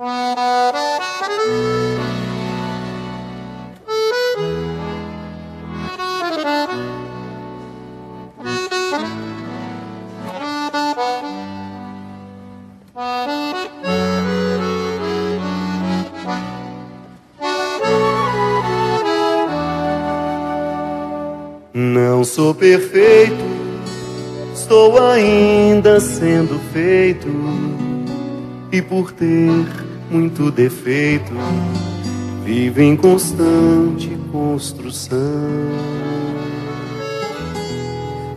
Não sou perfeito, estou ainda sendo feito. E por ter muito defeito, vivo em constante construção.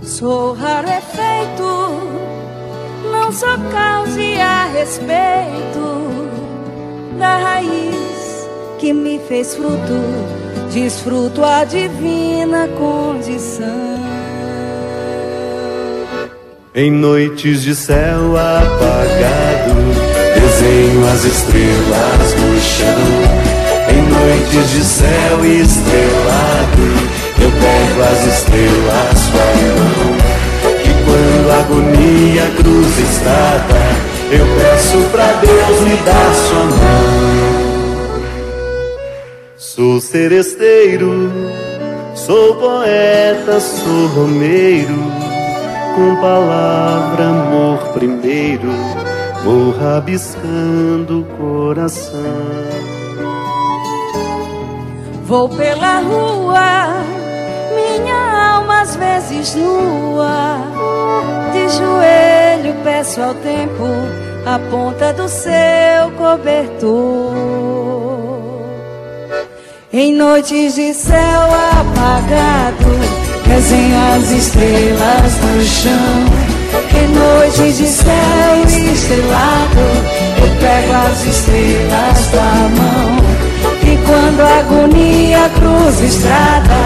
Sou raro efeito, não sou causa e a respeito da raiz que me fez fruto desfruto a divina condição. Em noites de céu apagado, as estrelas no chão. Em noites de céu estrelado, eu pego as estrelas sua mão. E quando a agonia cruza estrada, eu peço pra Deus me dar sua mão. Sou seresteiro, sou poeta, sou romeiro, com palavra amor primeiro, vou rabiscando o coração. Vou pela rua, minha alma às vezes nua, de joelho peço ao tempo a ponta do seu cobertor. Em noites de céu apagado, desenho as estrelas no chão. Em noites de céu estrelado, eu pego as estrelas da mão. E quando a agonia cruza estrada,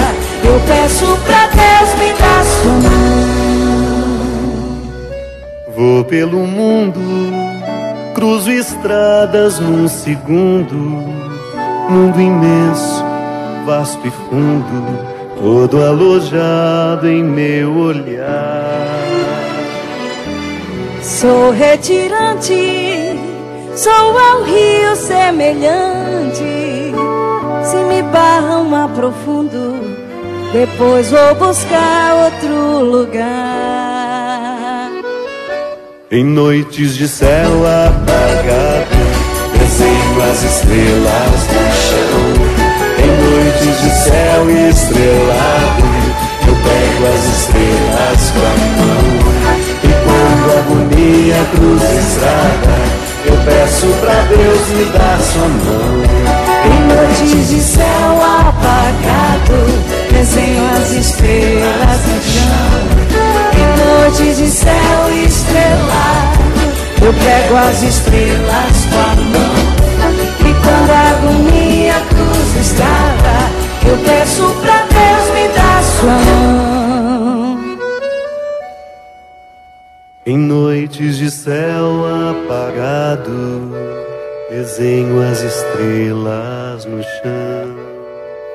eu peço pra Deus me dar sua mão. Vou pelo mundo, cruzo estradas num segundo mundo imenso, vasto e fundo, todo alojado em meu olhar. Sou retirante, sou ao rio semelhante. Se me barram aprofundo, depois vou buscar outro lugar. Em noites de céu apagado desenho as estrelas no chão. Em noites de céu estrelado, peço pra Deus me dar sua mão. Em noites de céu apagado, desenho as estrelas no chão. Em noites de céu estrelado, eu pego as estrelas com a mão. Noites de céu apagado, desenho as estrelas no chão.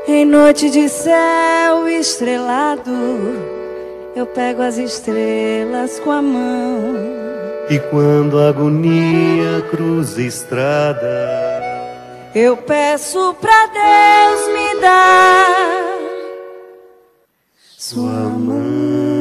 Em noite de céu estrelado, eu pego as estrelas com a mão. E quando a agonia cruza estrada, eu peço pra Deus me dar sua mão.